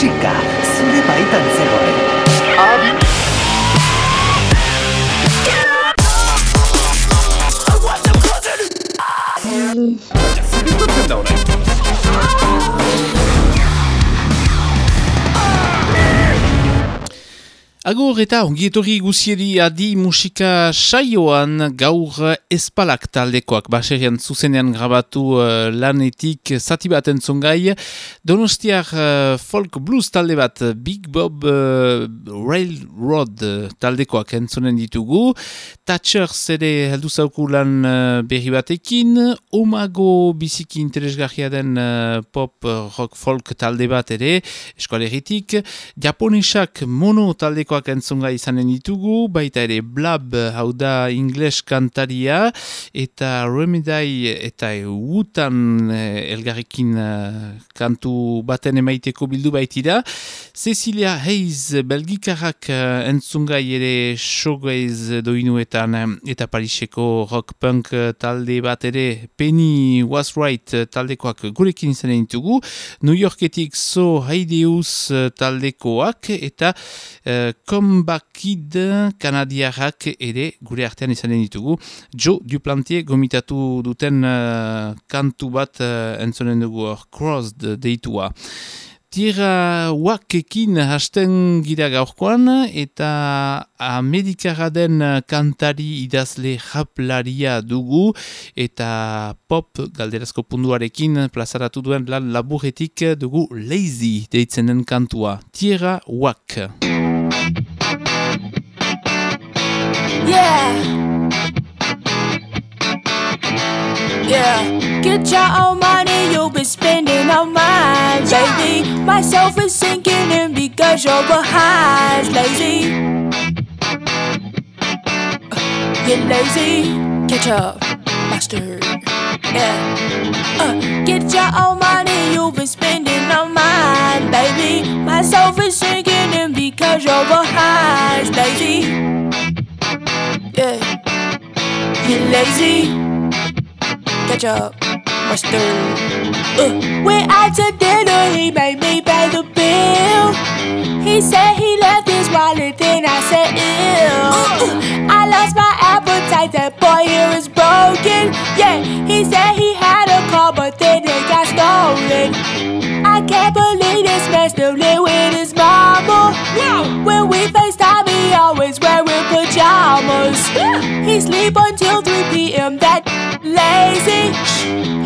musika zure baitan zegoen. Adi! Agur eta ongietorri guzieri adi musika saioan gaur espalak taldekoak baserian zuzenean grabatu uh, lanetik zati bat entzongai. Donostiak uh, folk blues talde bat Big Bob uh, Railroad taldekoak entzonen ditugu. Thatchers ere heldu zauku lan uh, berri batekin. Omago biziki interesgarria den uh, pop rock folk talde bat ere eskualeritik. Japonesak mono taldeko taldekoak entzunga izanen ditugu, baita ere blab hau da ingles kantaria, eta remedai eta utan eh, elgarrekin eh, kantu baten emaiteko bildu baitira. Cecilia Hayes belgikarrak eh, entzungai ere showgaze doinuetan eta Pariseko rock punk talde bat ere Penny Was Right taldekoak gurekin izanen ditugu, New Yorketik So Haideus taldekoak eta Comebackid kanadiarrak ere gure artean izanen ditugu. Joe Duplantier gomitatu duten uh, kantu bat uh, entzonen dugu hor, Crossed deitua. Tira wakekin hasten gira gaurkoan eta amerikara den kantari idazle japlaria dugu eta pop galderazko punduarekin plazaratu duen lan laburretik dugu lazy deitzen den kantua. Tira wak. Get your own money, you'll be spending on mine, baby. my Myself is sinking in because you're behind, lazy. Get lazy, catch up, master. Yeah. Uh, get your own money, you've been spending on mine, baby. My Myself is sinking in because you're behind, lazy yeah. Get lazy, catch up, Uh. Went out to dinner, he made me pay the bill. He said he left his wallet, then I said, ew. Uh. I lost my appetite, that boy here is broken. Yeah, he said he had a car, but then it got stolen. I can't believe this man still live with his mama. When we FaceTime, he always wearing pajamas. He sleep until 3 p.m. That lazy.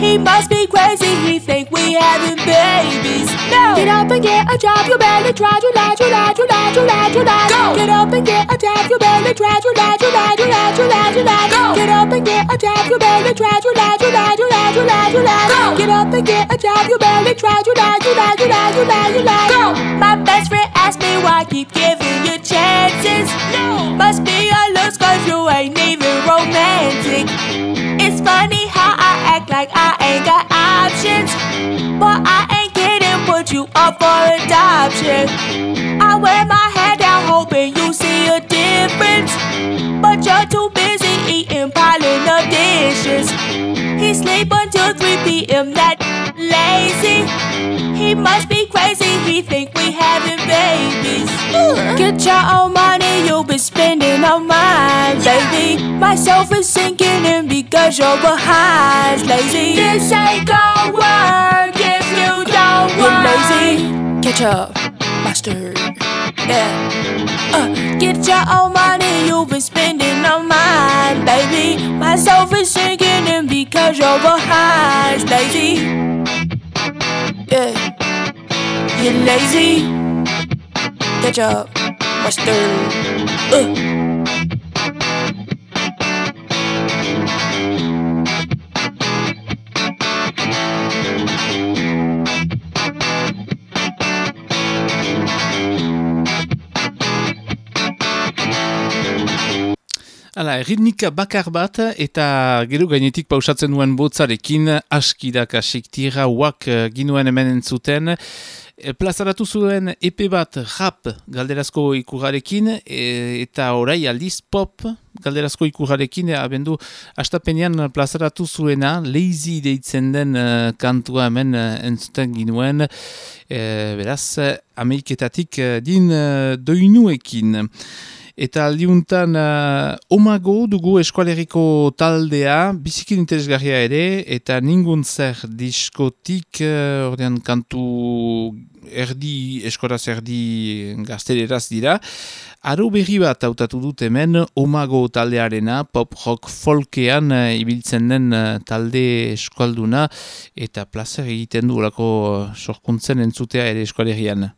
He must be crazy. He think we having babies. No. Get up and get a job. You better try to lie, to lie, to lie, to lie, to lie. Go. Get up and get a job. You better try to lie, to lie, to lie, to lie, to lie. Go. Get up and get a job. You better try to lie, to lie, to lie, to lie, to lie. Go. Get up and get a job. You better try to lie, to lie, to lie, to lie, to lie. Go. My best friend asked me why I keep giving you chances. No. Must be cause you ain't even romantic. It's funny how I act like I ain't got options. But I ain't kidding, put you up for adoption. I wear my head down, hoping you see a difference. But you're too busy eating, piling up dishes. He sleep until 3 p.m. That lazy. He must be crazy. He think we having babies. Get your own money, you'll be spending on mine, baby. Myself is sinking in because you're behind, lazy. This ain't gonna work if you don't You're lazy. Catch up, master. Yeah. Uh, get your own money, you've been spending on mine, baby. Myself is sinking in because you're behind, lazy. Yeah. You're lazy. Catch up, master. Uh. Hala, ritmika bakar bat eta gero gainetik pausatzen duen botzarekin askidak asik tira wak eh, ginuen hemen entzuten. E, plazaratu zuen epe bat rap galderazko ikurarekin e, eta orai aldiz pop galderazko ikurrarekin, abendu astapenean plazaratu zuena, lazy deitzen den uh, kantua hemen entzuten ginuen, beraz, ameiketatik uh, din uh, doinuekin. Eta aldiuntan uh, omago dugu eskualeriko taldea, bizikin interesgarria ere, eta ningun zer diskotik, uh, ordean kantu erdi, eskoraz erdi gazteleraz dira. Aro berri bat hautatu dut hemen, omago taldearena, pop rock folkean uh, ibiltzen den uh, talde eskualduna, eta placer egiten du lako sorkuntzen entzutea ere eskualerian.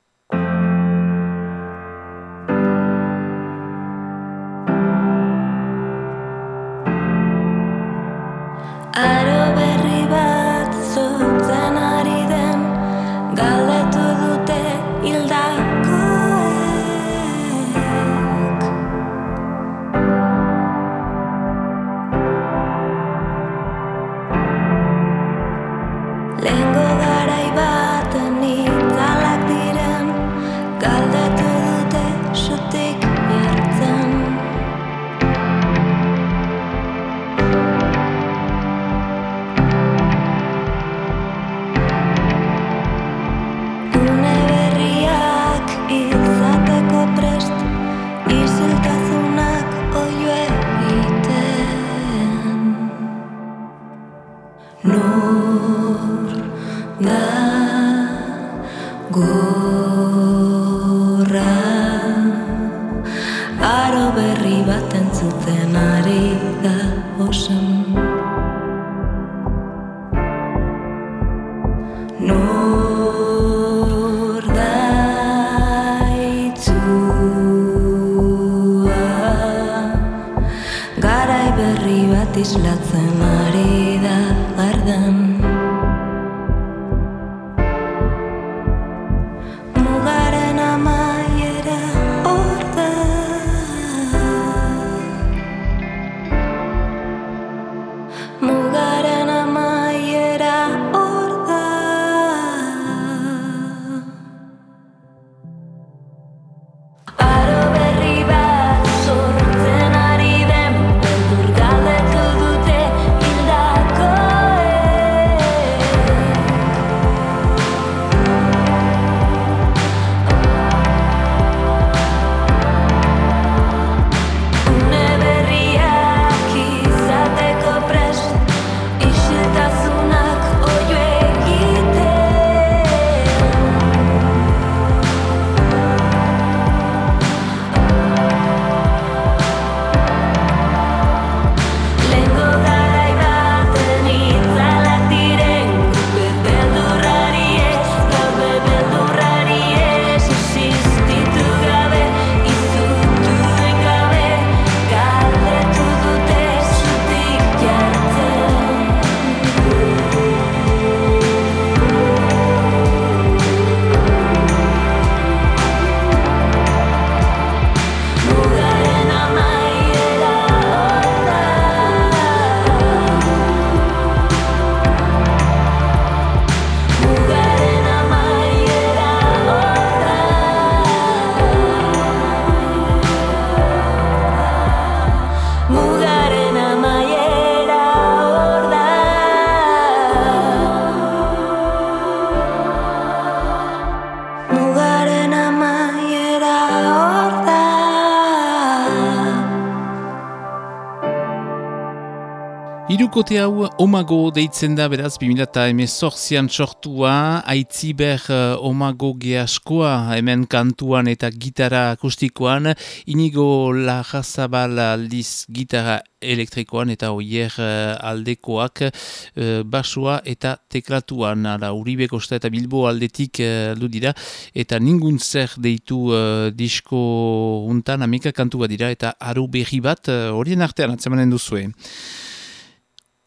Irukote hau omago deitzen da beraz 2018an sortua, aitziber uh, omago geaskoa hemen kantuan eta gitara akustikoan, inigo lajazabal aldiz gitara elektrikoan eta oier uh, aldekoak uh, basua eta teklatuan, ara uribe kosta eta bilbo aldetik uh, dira, eta ningun zer deitu disko untan amika kantua dira eta aro berri bat horien artean atzemanen duzue.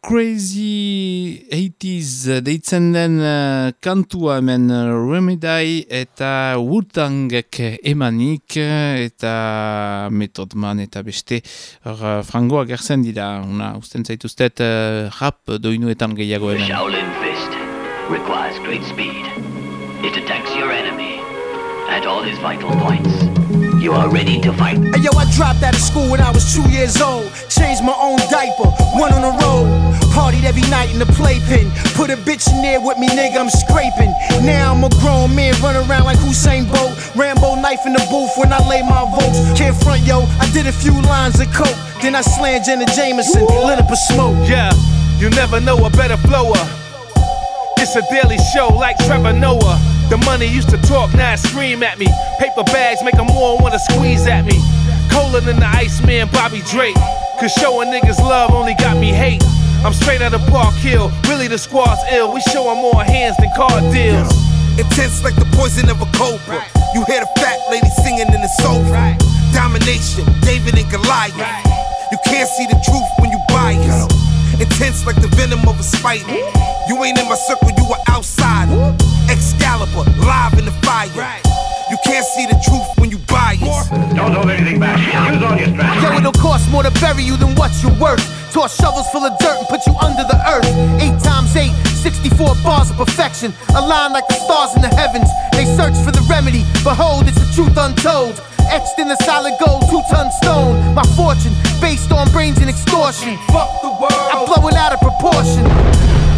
Crazy 80s deitzen den uh, kantua hemen uh, Remedy eta Wutangek emanik eta metodman eta beste. Uh, frangoa gertzen dira una usten zaituztet uh, rap doinuetan gehiago hemen. Shaolin Fist requires great speed. It attacks your enemy at all his vital points You are ready to fight. Hey, yo, I dropped out of school when I was two years old. Changed my own diaper, went on the road. Partied every night in the playpen. Put a bitch in there with me, nigga, I'm scraping. Now I'm a grown man, run around like Usain Bolt. Rambo knife in the booth when I lay my votes. Can't front, yo, I did a few lines of coke. Then I slammed Jenna Jameson, lit up a smoke. Yeah, you never know a better flower. It's a daily show like Trevor Noah. The money used to talk, now scream at me. Paper bags make them more wanna squeeze at me. Colder than the Iceman Bobby Drake. Cause showing niggas love only got me hate. I'm straight out of Park Hill, really the squad's ill. We showing more hands than car deals. Intense like the poison of a cobra. You hear the fat lady singing in the sofa. Domination, David and Goliath. You can't see the truth when you bias. Intense like the venom of a spider. You ain't in my circle, you are outside. Excalibur, live in the fire. You can't see the truth when you bias. Don't hold anything back. Use all your strength. Yo, it'll cost more to bury you than what you're worth. Toss shovels full of dirt and put you under the earth. Eight times eight, 64 bars of perfection. Aligned like the stars in the heavens. They search for the remedy. Behold, it's the truth untold. Etched in the solid gold, two ton stone. My fortune, based on brains and extortion. Fuck the world. I blow it out of proportion.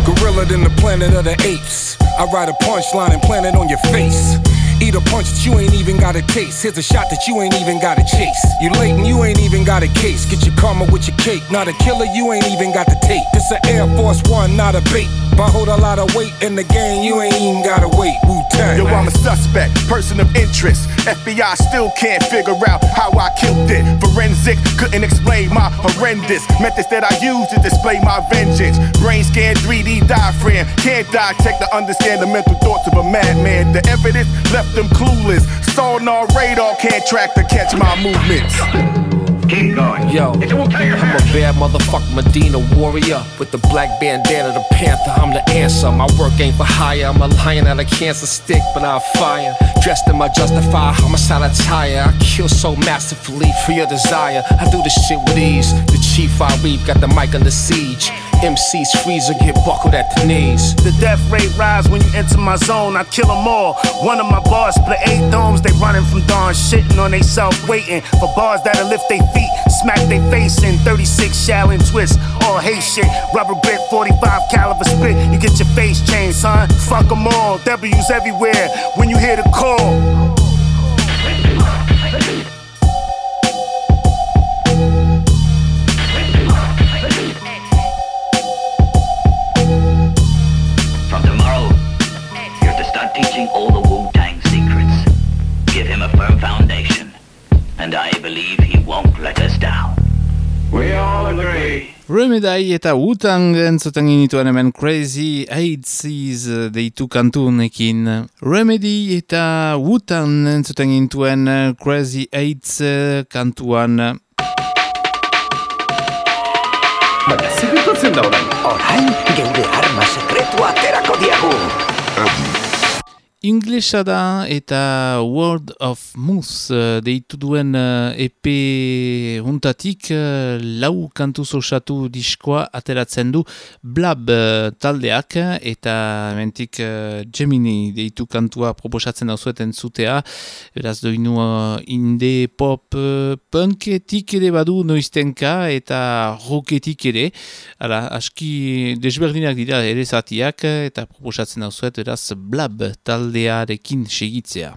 Gorilla than the planet of the apes. I write a punchline and plant it on your face. Eat a punch that you ain't even got a taste. Here's a shot that you ain't even got to chase. You late and you ain't even got a case. Get your karma with your cake. Not a killer, you ain't even got the tape. This a Air Force One, not a bait. If I hold a lot of weight in the game, you ain't even gotta wait. Wu Tang. Yo, I'm a suspect, person of interest. FBI still can't figure out how I killed it. Forensic couldn't explain my horrendous methods that I use to display my vengeance. Brain scan, 3D diaphragm, can't dissect to understand the mental thoughts of a madman. The evidence left them clueless. Sonar radar can't track to catch my movements. Keep going. Yo, It's a Wu-Tanger. I'm a bad motherfucker, Medina warrior. With the black bandana, the panther, I'm the answer. My work ain't for hire. I'm a lion at a cancer stick, but I'll fire. Dressed in my justified homicide attire. I kill so masterfully for your desire. I do this shit with ease. The chief I reap got the mic under siege. MC's freeze or get buckled at the knees. The death rate rise when you enter my zone. I kill them all. One of my bars split eight domes. They running from dawn, shitting on they self, waiting for bars that'll lift their feet, smack they face in. 36 Shaolin twist, all hate shit. Rubber grip, 45 caliber spit. You get your face changed, son. Fuck them all. W's everywhere when you hear the call. And I believe he won't let us down. We all agree. Remedai eta Wu-Tang entzuten ginituen hemen Crazy Eightsies deitu kantu honekin. Remedy eta Wu-Tang entzuten ginituen Crazy Eights kantuan. Baina, zer gertatzen da orain? Orain, geure arma sekretua aterako diagu. Inglesa da eta World of Moose eh, deitu duen eh, EP huntatik eh, lau kantu osatu diskoa ateratzen du Blab taldeak eta mentik Gemini deitu kantua proposatzen dauzueten zutea beraz doinu inde pop punketik ere badu noiztenka eta rocketik ere. Hala, aski desberdinak dira ere zatiak eta proposatzen dauzuet beraz Blab taldearekin segitzea.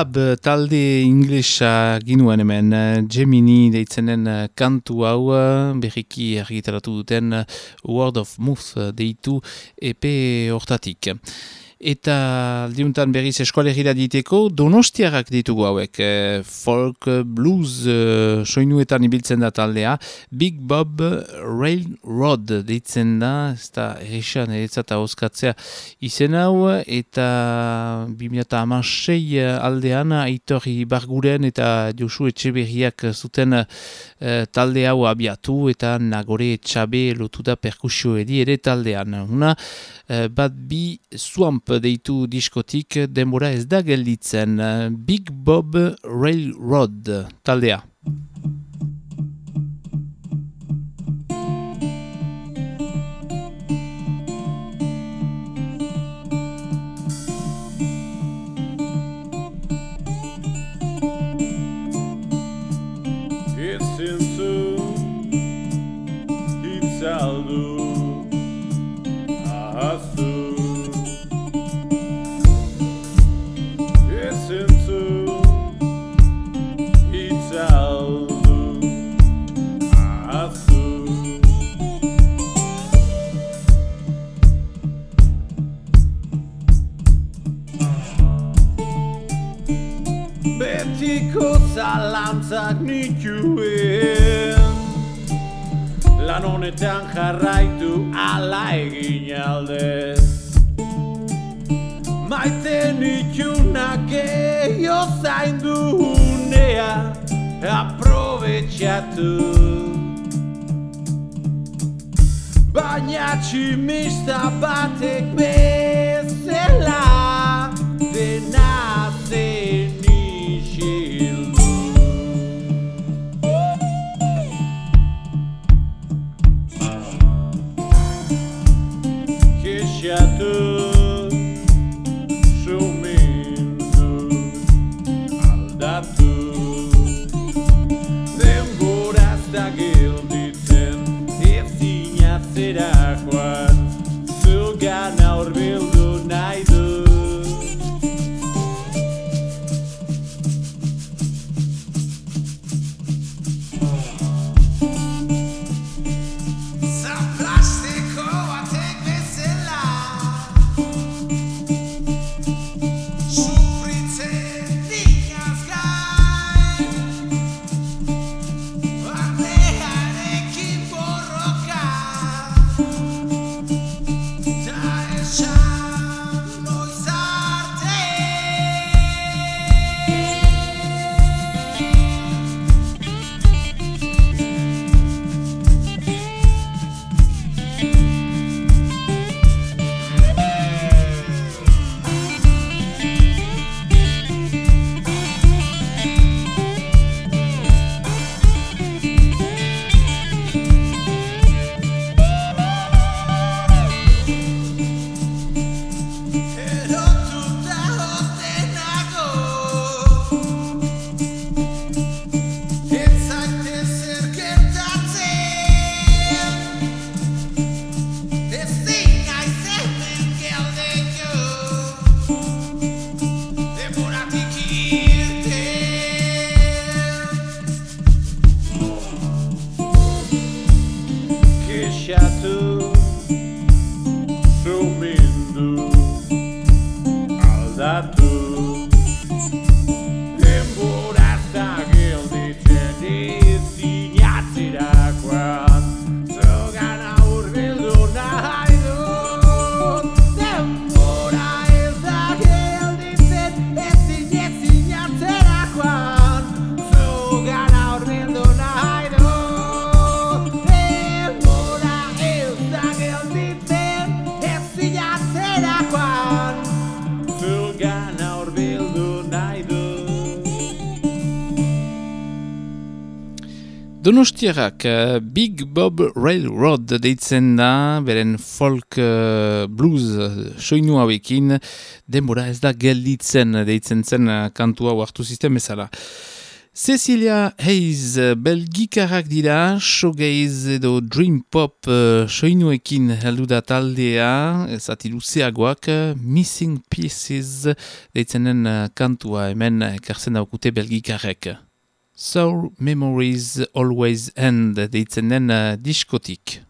Lab eh, talde inglesa ginuen hemen eh, Gemini deitzenen eh, kantu hau berriki argitaratu duten Word of Mouth deitu EP hortatik. Eta aldiuntan berriz eskualegira diteko donostiarrak ditugu hauek. E, folk, eh, blues, e, soinuetan ibiltzen da taldea. Big Bob Railroad ditzen da, ez da erisan eretzat hauzkatzea izen hau. Eta 2006 aldean aitori barguren eta Josu Etxeberriak zuten e, talde hau abiatu eta nagore etxabe lotu da perkusio ere taldean. Una, e, bat bi swamp Pop deitu diskotik denbora ez da gelditzen Big Bob Railroad taldea. Donostiarrak eh, Big Bob Railroad deitzen da, beren folk eh, blues eh, soinu hauekin, denbora ez da gelditzen deitzen zen eh, kantua hartu sistem bezala. Cecilia Hayes, belgikarrak dira, showgaze edo dream pop uh, soinuekin heldu da taldea, zati luzeagoak, Missing Pieces deitzen den eh, kantua hemen ekartzen daukute belgikarrek. Soul Memories Always End deitzen den uh, diskotik.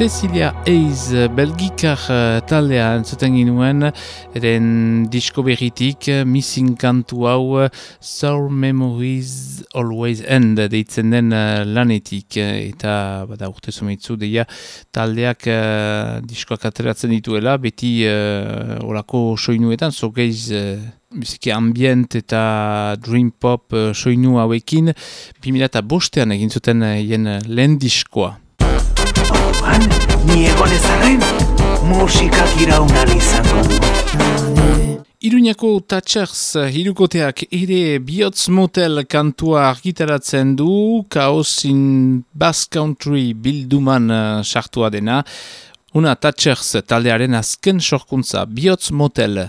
Cecilia Eiz belgikar uh, taldea entzuten ginuen eren disko berritik uh, missing kantu hau uh, Sour Memories Always End deitzen den lanetik eta bada urte zumeitzu deia taldeak uh, diskoak ateratzen dituela beti uh, olako soinuetan so geiz uh, biziki ambient eta dream pop uh, soinu hauekin 2005an egin zuten uh, lehen diskoa. Han, ni egon ezarren, musikak iraunal izango. Iruñako Tatxers hirukoteak ere bihotz motel kantua argitaratzen du, Chaos in Bass Country bilduman uh, sartua dena. Una Tatxers taldearen azken sorkuntza bihotz motel.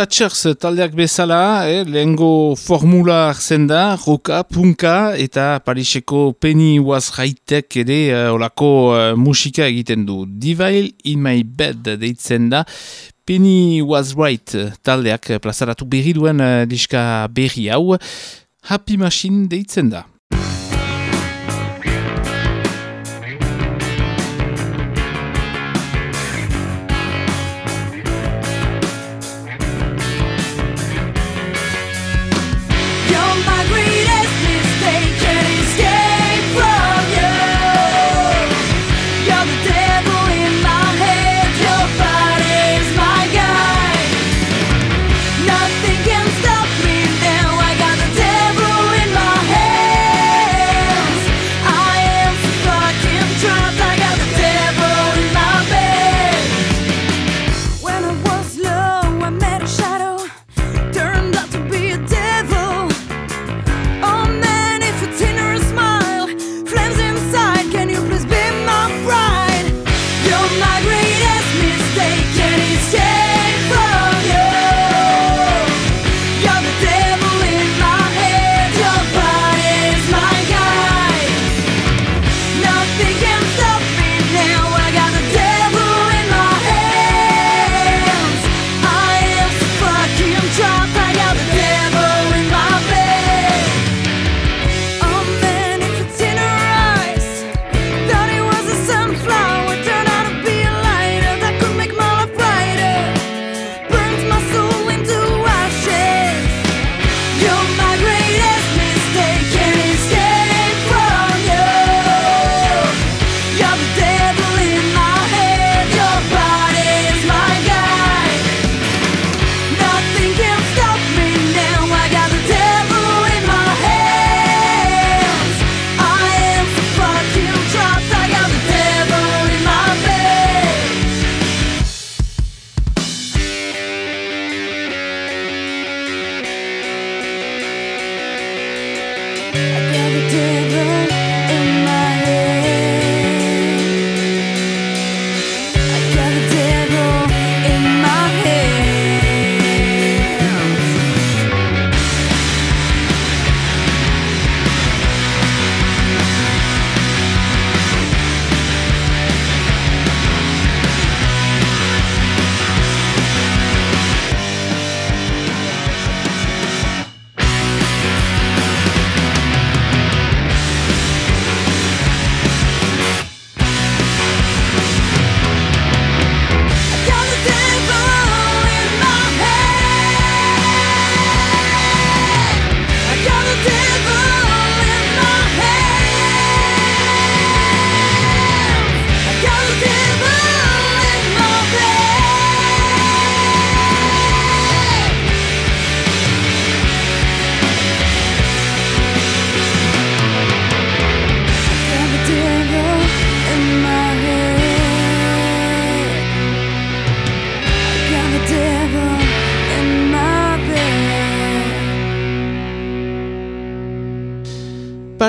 Thatchers taldeak bezala, eh, lehengo formula hartzen da, roka, punka eta Pariseko Penny Was High-Tech ere uh, olako uh, musika egiten du. Divail in my bed deitzen da, Penny Was Right taldeak plazaratu berri duen uh, diska berri hau, Happy Machine deitzen da.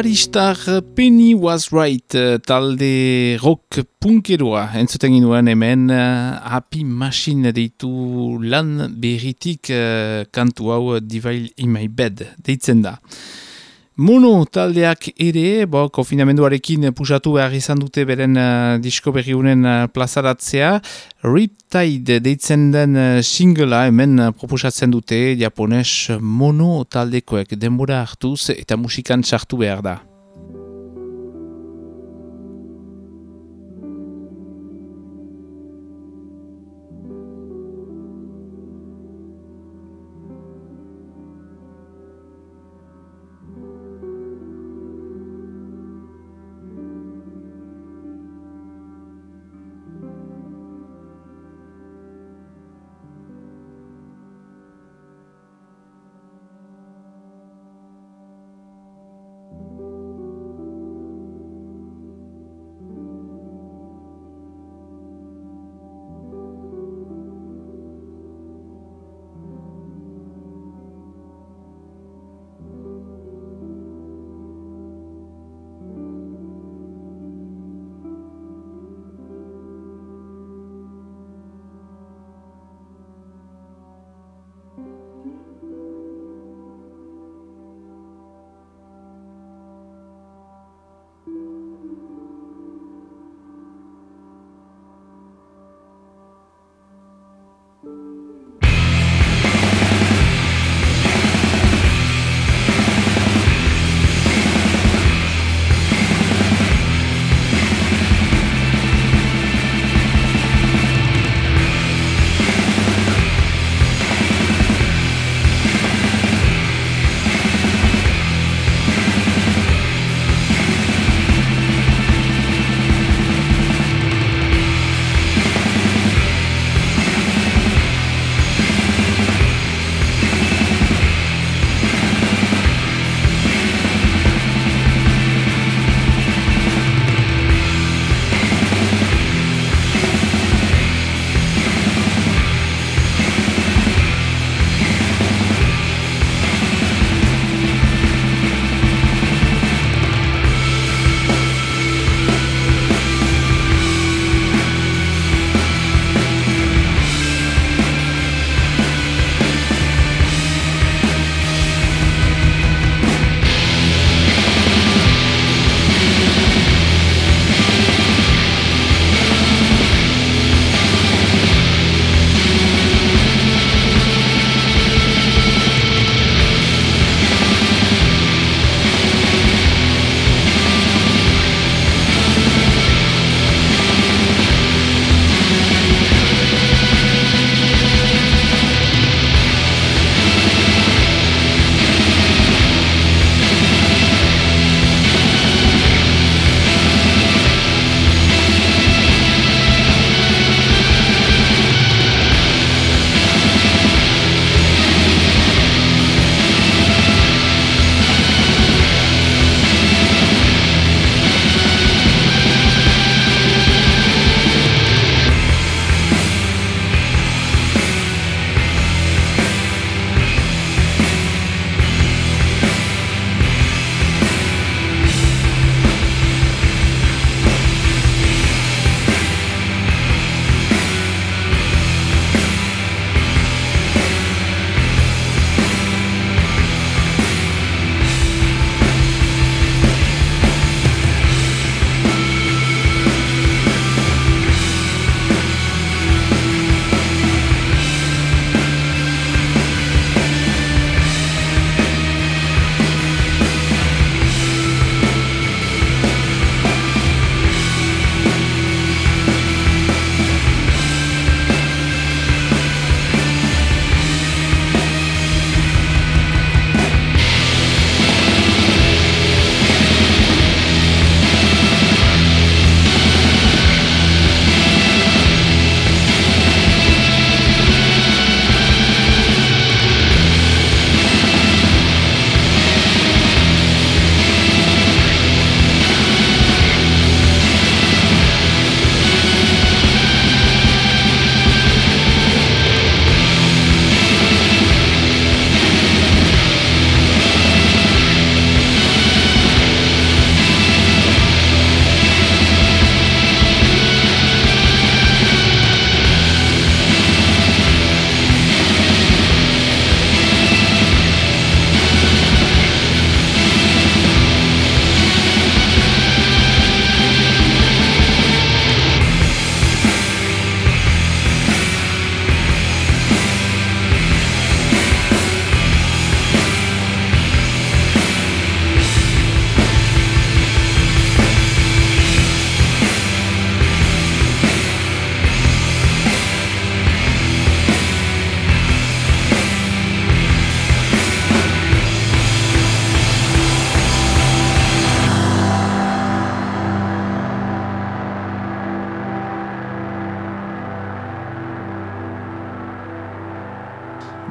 Paristar Penny Was Right eh, talde rock punkeroa entzuten ginuen hemen eh, Happy Machine deitu lan berritik eh, kantu hau Divail in My Bed deitzen da. Mono taldeak ere, bo, konfinamenduarekin pusatu behar izan dute beren uh, disko berriunen uh, plazaratzea. Riptide deitzen den uh, singela hemen uh, proposatzen dute japones mono taldekoek denbora hartuz eta musikan sartu behar da.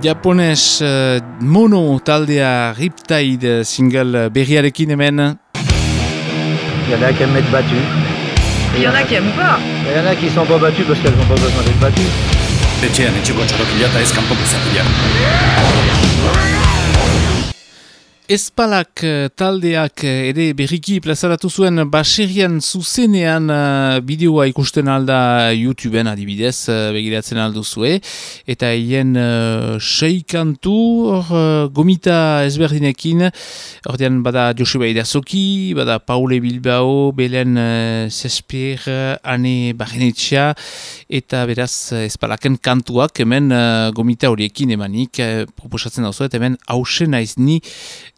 Japones uh, mono taldea Riptide single berriarekin hemen. Il y en a qui aiment être battus. Il y en a qui aiment pas. Il y en a qui sont pas battus parce qu'elles n'ont pas besoin d'être battues. Etxean etxeko txarokila eta ez kanpoko zapila. Espalak eh, taldeak eh, ere berriki plazaratu zuen baserian zuzenean uh, bideoa ikusten alda YouTubeen adibidez begiratzen alduzue eta hien uh, sei kantu hor uh, gomita ezberdinekin ordean bada Joseba Idazoki, bada Paule Bilbao, Belen uh, Zespier, Ane Barrenetxea eta beraz espalaken kantuak hemen uh, gomita horiekin emanik uh, proposatzen dauzuet hemen hausen naiz ni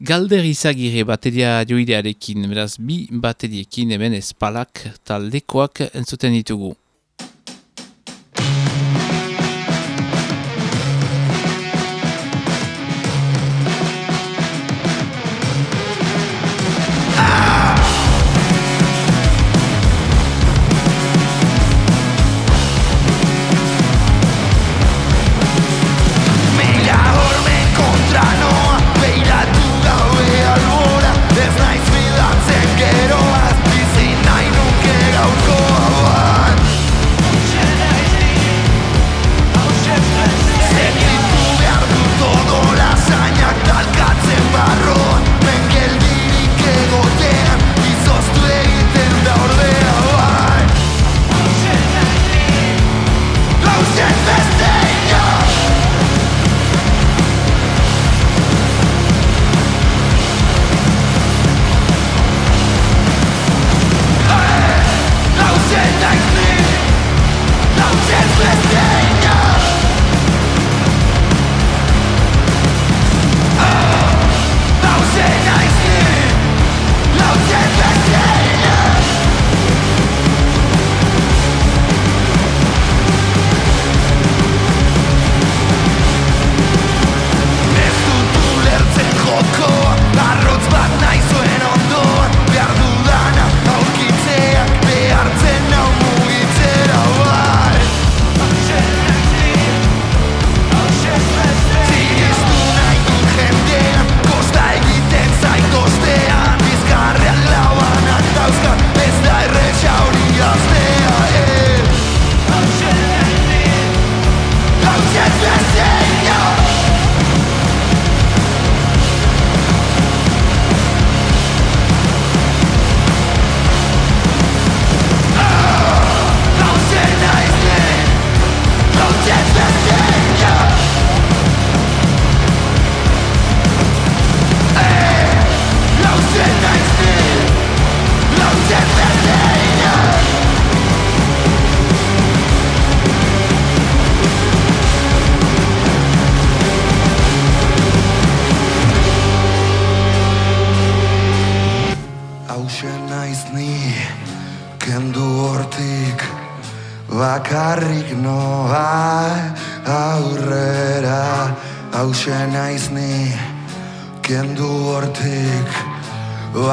galder izagire bateria joidearekin, beraz bi bateriekin hemen espalak taldekoak entzuten ditugu.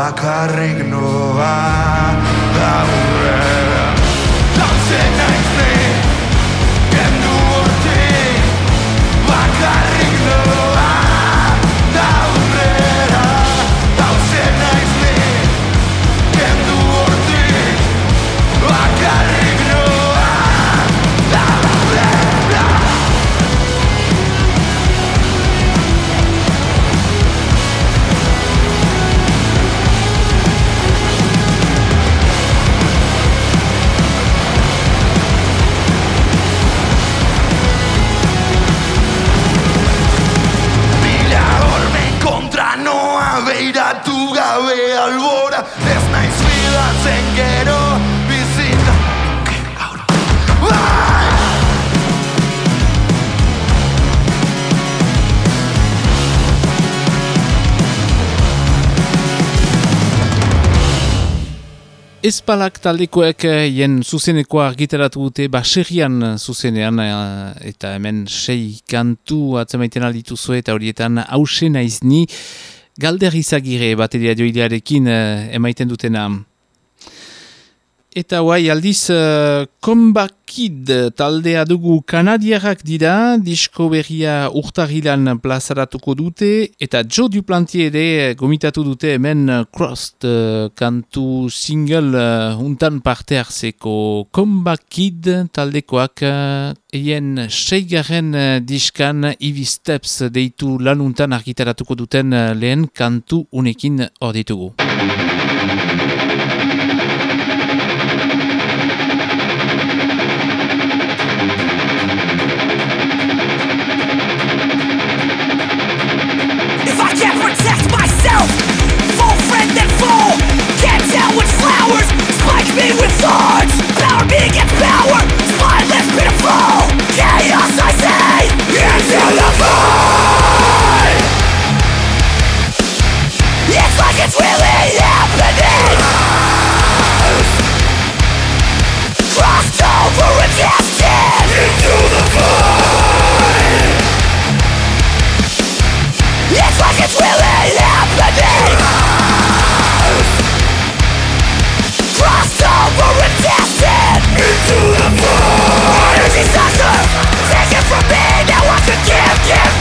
Bakarrik noa. Aurrera Espalak taldekoek eh, jen zuzenekoa argitaratu dute baserrian zuzenean eh, eta hemen sei kantu atzemaiten alditu zuen eta horietan hause naiz ni galder izagire bateria joidearekin eh, emaiten dutena. Eta guai aldiz uh, Comeback Kid taldea dugu kanadiarrak dira, disko berria urtahilan plazaratuko dute, eta Joe Duplantier ere gomitatu dute hemen Crossed uh, kantu single uh, untan parte hartzeko Comeback Kid taldekoak uh, eien seigarren uh, diskan Ivy Steps deitu lanuntan argitaratuko duten uh, lehen kantu unekin hor ditugu. Sucker Take it from me Now I give, give,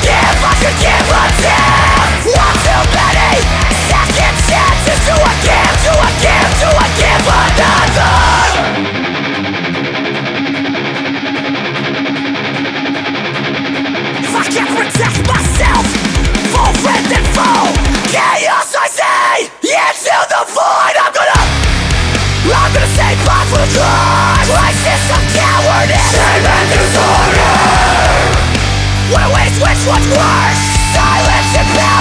void. I'm gonna, I'm gonna say blood for the. Crisis of cowardice, shame and disorder. What a waste, which one's worse? Silence and power.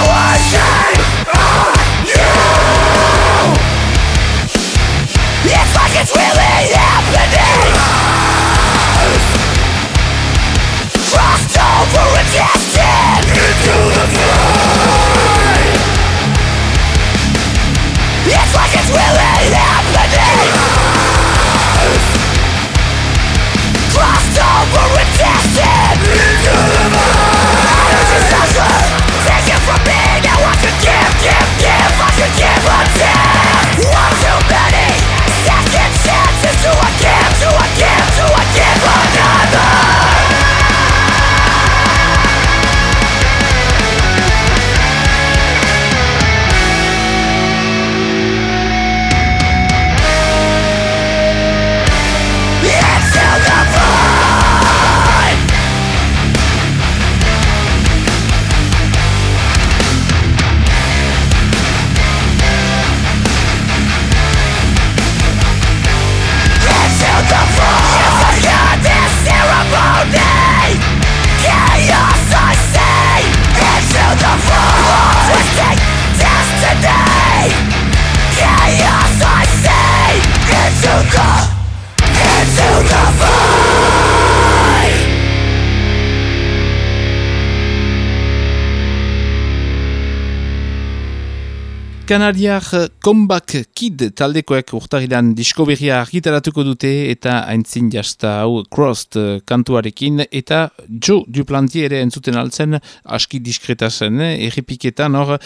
Kanadiar Comeback Kid taldekoek urtarilan disko berria argitaratuko dute eta aintzin jasta hau Crossed eh, kantuarekin eta Joe Duplantier ere entzuten altzen aski diskreta zen, eh? errepiketan hor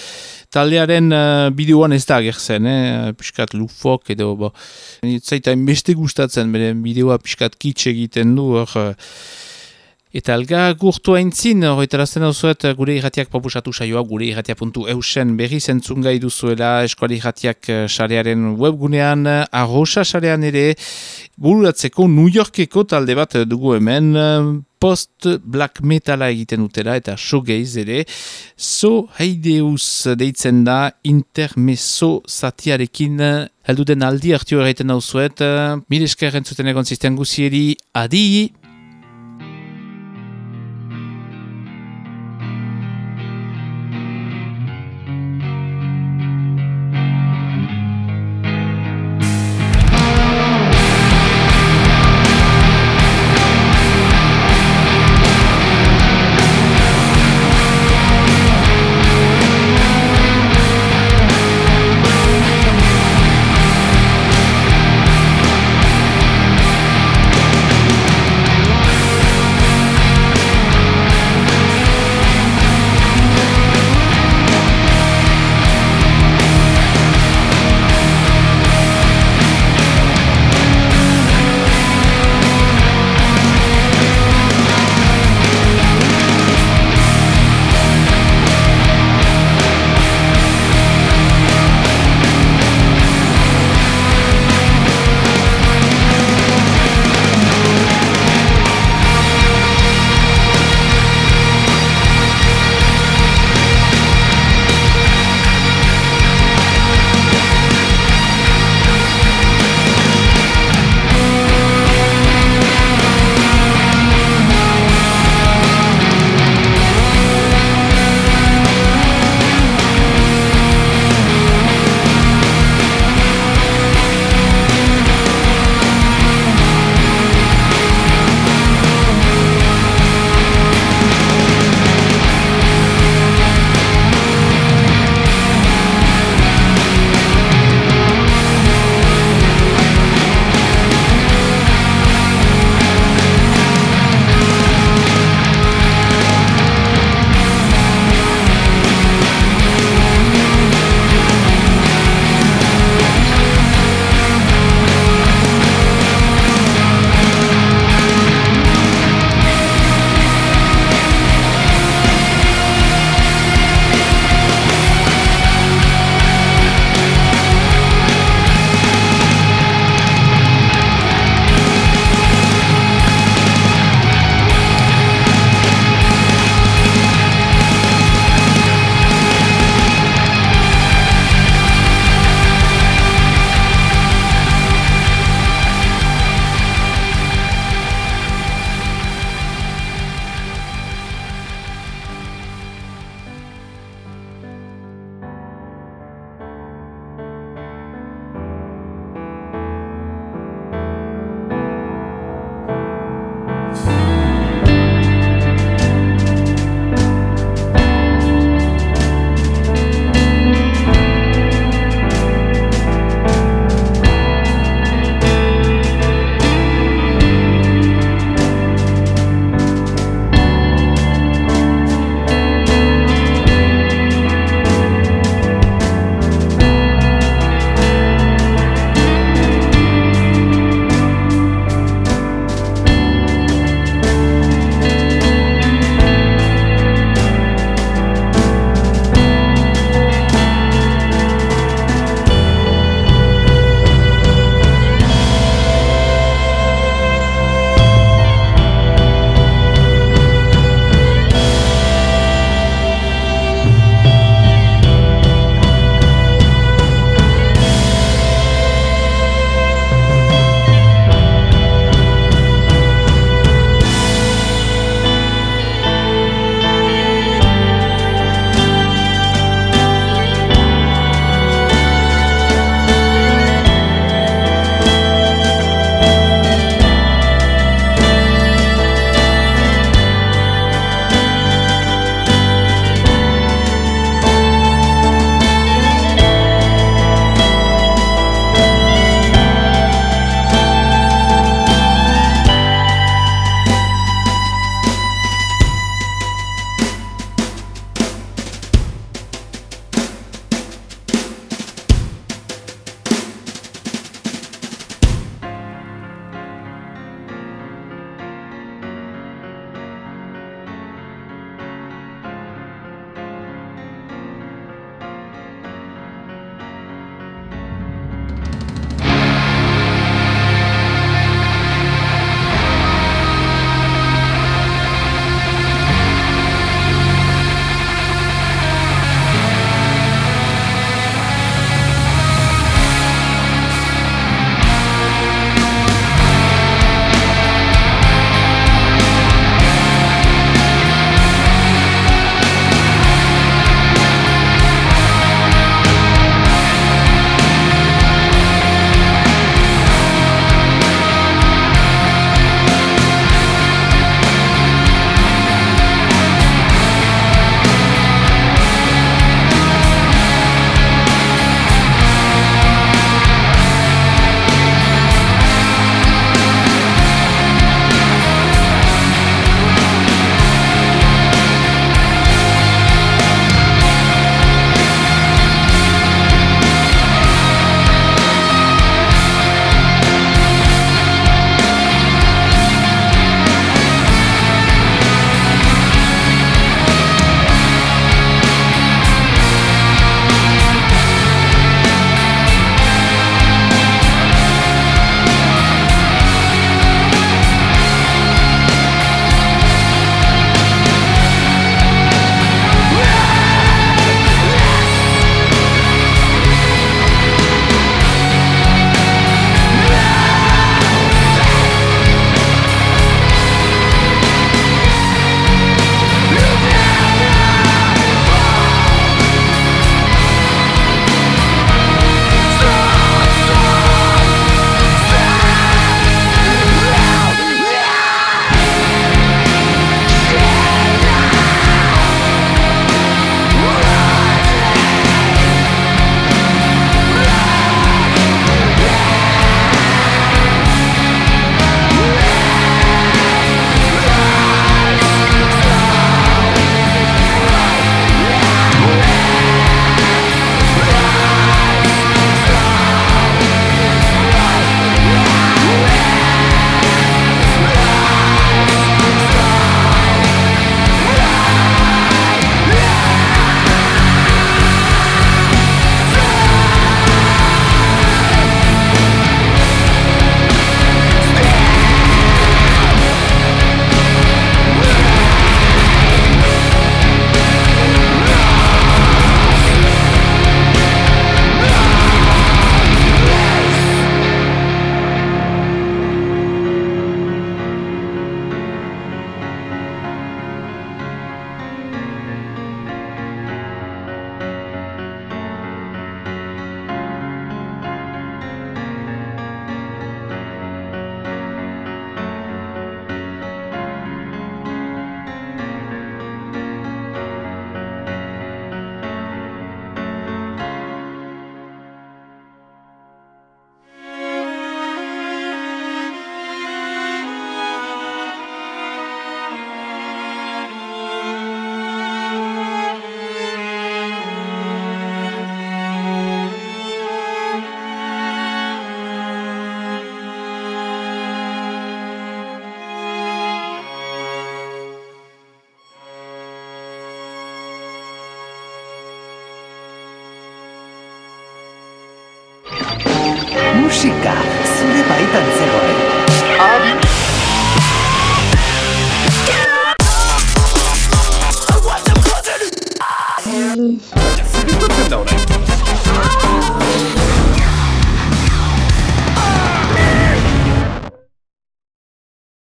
taldearen uh, bideoan ez da agertzen, eh? piskat lufok edo bo. Zaita beste gustatzen, bere bideoa piskat kitsch egiten du hor Eta alga gurtu haintzin, horretarazten hau zuet, gure irratiak proposatu saioa, gure irratia.eusen eusen berri zentzun gai duzuela, eskuali irratiak eh, sarearen webgunean, arrosa sarean ere, bururatzeko New Yorkeko talde bat dugu hemen, post-black metala egiten dutela eta showgaze ere. So heideus deitzen da intermeso zatiarekin heldu den aldi hartio erraiten hau zuet. Mil esker egon zisten guzieri, adi!